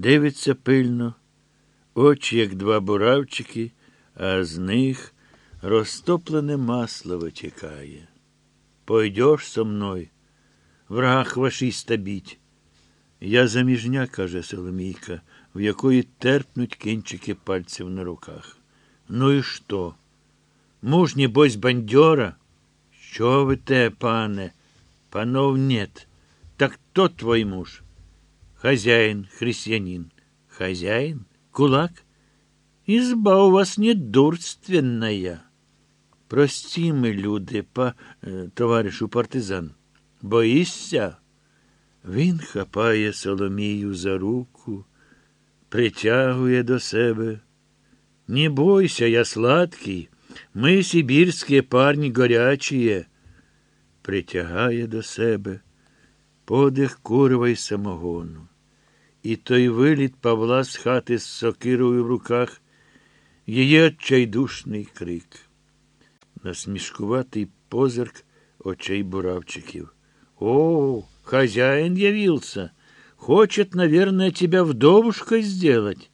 Дивиться пильно, очі, як два буравчики, а з них розтоплене масло витікає. Пойдеш со мною, враг вашиста біть. Я заміжня, каже Соломійка, в якої терпнуть кінчики пальців на руках. Ну і що? Муж, небось, бандьора? Що ви те, пане? Панов нет. Так кто твой муж? Хозяин, христианин. Хозяин? Кулак? Изба у вас недурственная. Прості ми, люди, па, е, товаришу партизан. Боїшся? Він хапає Соломію за руку, притягує до себе. Не бойся, я сладкий, ми сибірські парні горячие. Притягає до себе подих курва й самогону. І той виліт Павла з хати з сокирою в руках, її отчайдушний крик. Насмішкуватий позирк очей буравчиків. О, хозяин явился. Хочет, наверное, тебя вдовушкой сделать.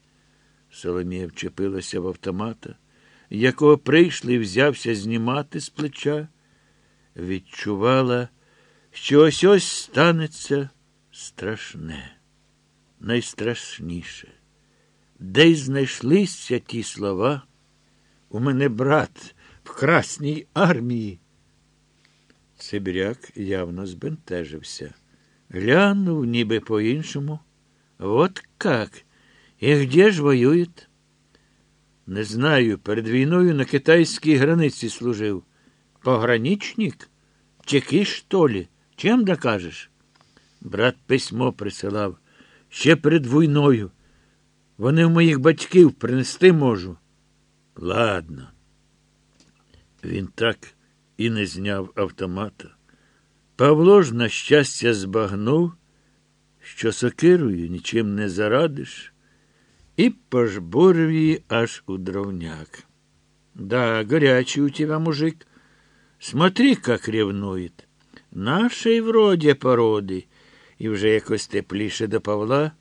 Соломія вчепилася в автомата, якого прийшли і взявся знімати з плеча. Відчувала, що ось ось станеться страшне, найстрашніше. Де й знайшлися ті слова? У мене брат в Красній армії. Сибіряк явно збентежився. Глянув, ніби по-іншому. Вот как? І где ж воюють? Не знаю, перед війною на китайській границі служив. Пограничник? Чеки, що ли? Чим докажеш? Брат письмо присилав. Ще перед війною. Вони в моїх батьків принести можу. Ладно. Він так і не зняв автомата. Павло ж, на щастя, збагнув, що сокирою нічим не зарадиш, і пожбурив її аж у дровняк. Да, горячий у тебя мужик. Смотри, как ревнует. Нашей вроде породи. І вже якось тепліше до Павла.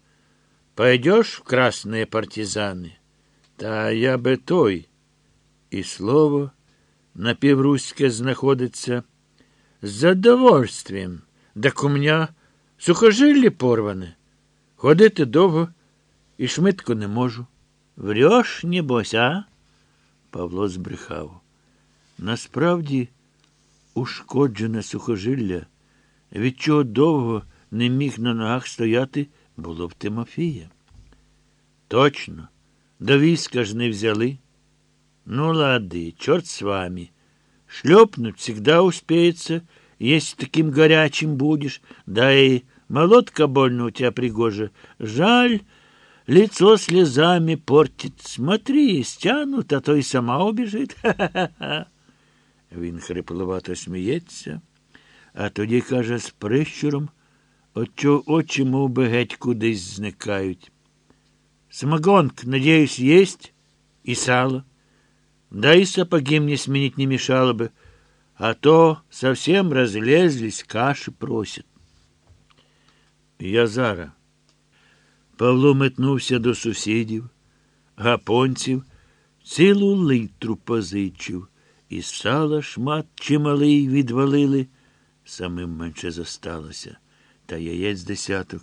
Пойдешь в красные партизани? Та я би той. І слово напівруське знаходиться. З задовольствием. Так у мене сухожилля порване. Ходити довго і швидко не можу. Врьош, небось, а? Павло збрехав. Насправді, ушкоджене сухожилля, від чого довго не міг на ногах стояти, було в Тимофія. Точно, до війська ж не взяли. Ну, лады, черт с вами. Шлепнуть всегда успеется, если таким горячим будешь. Да и молотка больно у тебя пригожа. Жаль, лицо слезами портит. Смотри, стянут, а то и сама убежит. Ха-ха-ха. Він хрипловато сміється, а тоді каже з прищуром, от чого очі мов би геть кудись зникають. Самогонк, надеюсь, есть? И сало? Да и сапоги мне сменить не мешало бы, а то совсем разлезлись, каши просят. Я зара. Павло метнувся до сусідів, гапонців, цілу литру позичив, і сала шмат чималий відвалили, самим менше зосталося, та яєць десяток.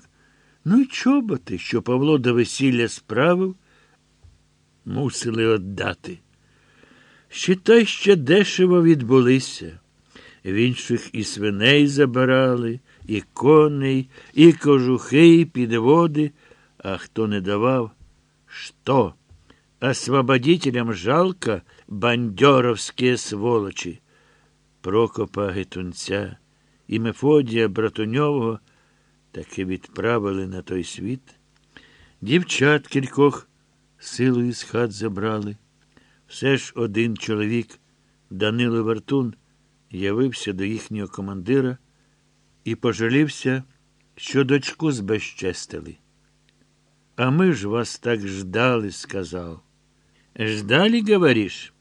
Ну й чоботи, що Павло до весілля справив, мусили отдати. Щитай ще дешево відбулися. В інших і свиней забирали, і коней, і кожухи, і підводи, а хто не давав, що? Освободителям жалко бандьоровські сволочі. Прокопа Гетунця і Мефодія Братуньового таки відправили на той світ. Дівчат кількох силою з хат забрали. Все ж один чоловік, Данило Вертун, явився до їхнього командира і пожалівся, що дочку збезчестили. А ми ж вас так ждали, сказав. Ждали, говориш?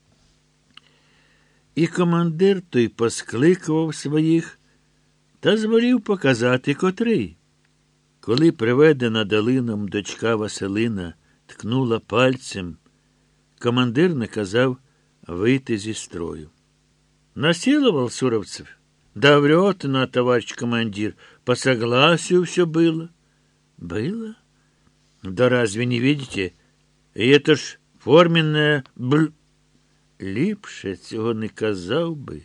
І командир той поскликував своїх та зволів показати котрий. Коли приведена долином дочка Василина ткнула пальцем, командир наказав вийти зі строю. Насиловал Суровцев? Да врет на, товарищ командир, по согласию все было. Было? Да разве не видите? И это ж форменное бл... Ліпше цього не казав би,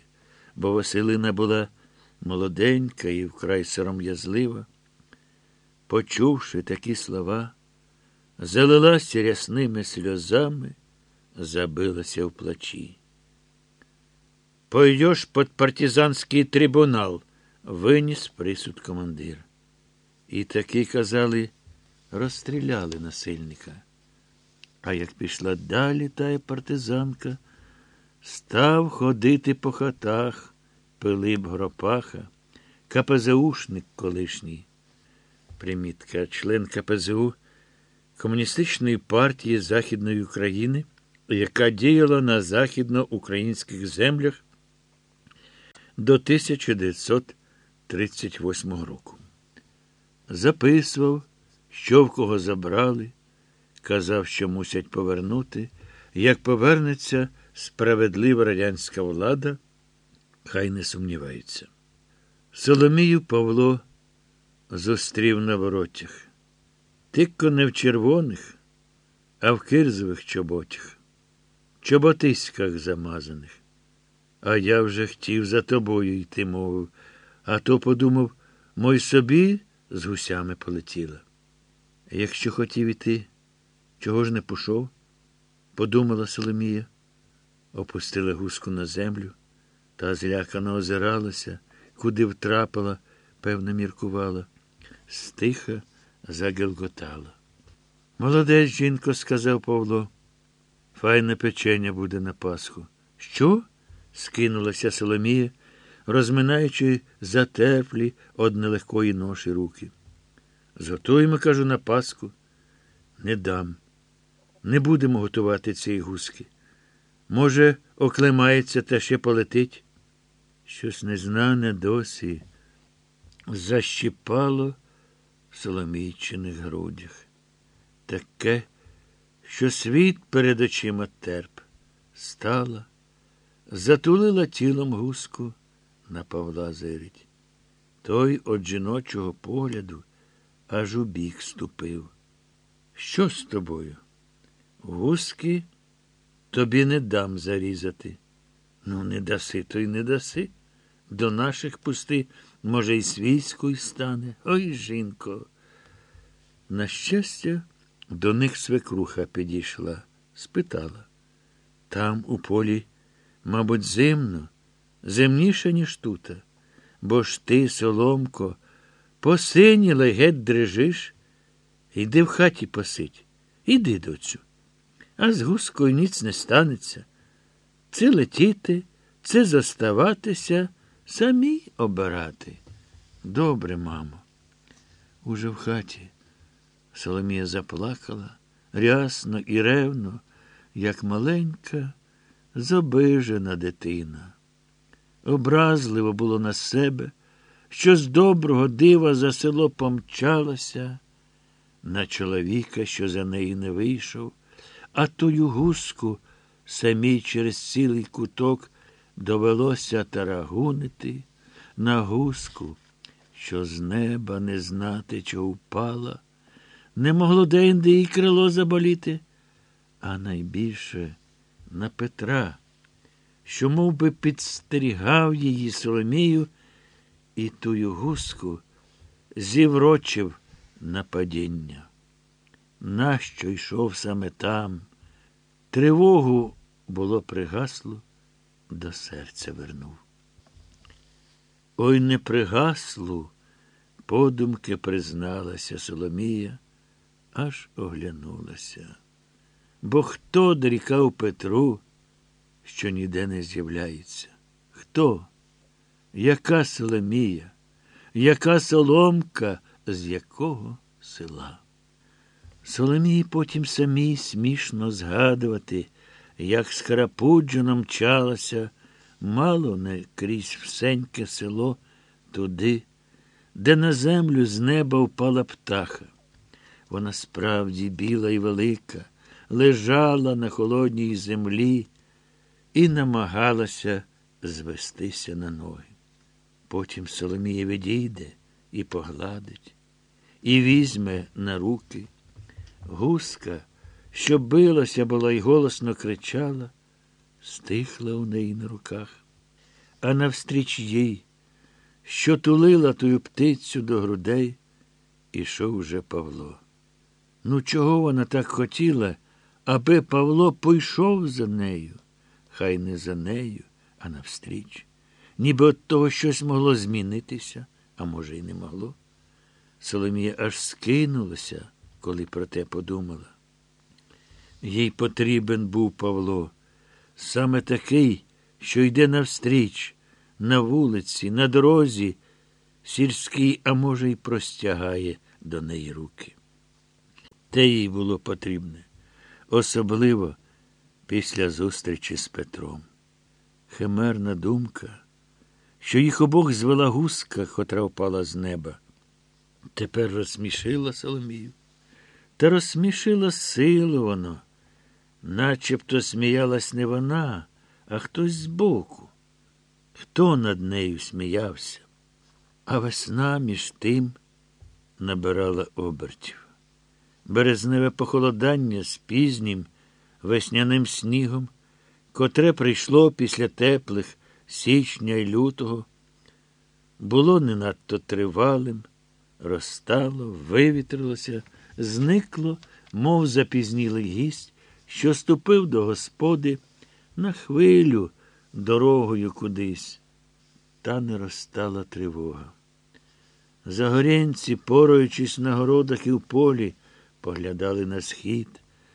бо Василина була молоденька і вкрай сором'язлива. Почувши такі слова, залилася рясними сльозами, забилася в плачі. Пойдеш під партизанський трибунал, виніс присуд командир. І таки, казали, розстріляли насильника. А як пішла далі тая партизанка, став ходити по хатах Пилип Гропаха, КПЗУшник колишній. Примітка, член КПЗУ Комуністичної партії Західної України, яка діяла на західноукраїнських землях до 1938 року. Записував, що в кого забрали, казав, що мусять повернути, як повернеться справедлива радянська влада, хай не сумнівається. Соломію Павло зустрів на воротях. Тикко не в червоних, а в кирзових чоботях, чоботиськах замазаних. А я вже хотів за тобою йти, мовив, а то подумав, мой собі з гусями полетіла. Якщо хотів іти, чого ж не пішов? подумала Соломія, опустила гуску на землю та злякано озиралася, куди втрапила, певно, міркувала, стиха загелготала. Молодець, жінко, сказав Павло. Файне печення буде на Пасху. Що? скинулася Соломія, розминаючи затерплі од нелегкої ноші руки. Зготуємо, кажу, на Пасху. Не дам. Не будемо готувати цієї гуски. Може, оклемається та ще полетить? Щось незнане досі защіпало Соломійчиних грудях. Таке, що світ перед очима терп, стала, затулила тілом гуску на Павла зирить. Той від жіночого погляду аж у бік ступив. Що з тобою? Гуски тобі не дам зарізати. Ну, не даси, то й не даси. До наших пусти, може, й свійською стане. Ой, жінко. На щастя, до них свекруха підійшла, спитала. Там, у полі, мабуть, зимно, зимніше, ніж тута. Бо ж ти, соломко, посиніла геть дрижиш. Іди в хаті посидь. Іди, доцю. А з гускою ніц не станеться. Це летіти, це заставатися, самі обирати. Добре, мамо. Уже в хаті Соломія заплакала рясно і ревно, як маленька, зобижена дитина. Образливо було на себе, що з доброго дива за село помчалася, на чоловіка, що за неї не вийшов, а тую гуску самій через цілий куток довелося тарагунити на гуску, що з неба не знати, що впала, не могло деінде і крило заболіти, а найбільше на Петра, що мов би, підстерігав її Соломію і тую гуску зіврочив на падіння. Нащо йшов саме там? Тривогу було пригасло, до серця вернув. Ой не пригаслу, подумки призналася Соломія, аж оглянулася. Бо хто дорікав Петру, що ніде не з'являється? Хто? Яка Соломія? Яка соломка, з якого села? Соломії потім самій смішно згадувати, як схарапуджено мчалася, мало не крізь всеньке село туди, де на землю з неба впала птаха. Вона справді біла і велика, лежала на холодній землі і намагалася звестися на ноги. Потім Соломія відійде і погладить, і візьме на руки. Гуска, що билася була й голосно кричала, стихла у неї на руках, а навстріч їй, що тулила тую птицю до грудей, ішов уже Павло. Ну, чого вона так хотіла, аби Павло пойшов за нею, хай не за нею, а навстріч. Ніби от того щось могло змінитися, а може, й не могло. Соломія аж скинулася, коли про те подумала. Їй потрібен був Павло, саме такий, що йде навстріч, на вулиці, на дорозі, сільській, а може, й простягає до неї руки. Те їй було потрібне, особливо після зустрічі з Петром. Химерна думка, що їх обох звела гуска, котра впала з неба. Тепер розсмішила Соломію. Та розсмішила силу воно, начебто сміялась не вона, а хтось збоку. Хто над нею сміявся? А весна між тим набирала обертів. Березневе похолодання з пізнім весняним снігом, котре прийшло після теплих січня й лютого, було не надто тривалим, розтало, вивітрилося, зникло, мов запізнілий гість, що ступив до господи на хвилю дорогою кудись. Та не розстала тривога. Загорянці, пораючись на городах і в полі, поглядали на схід.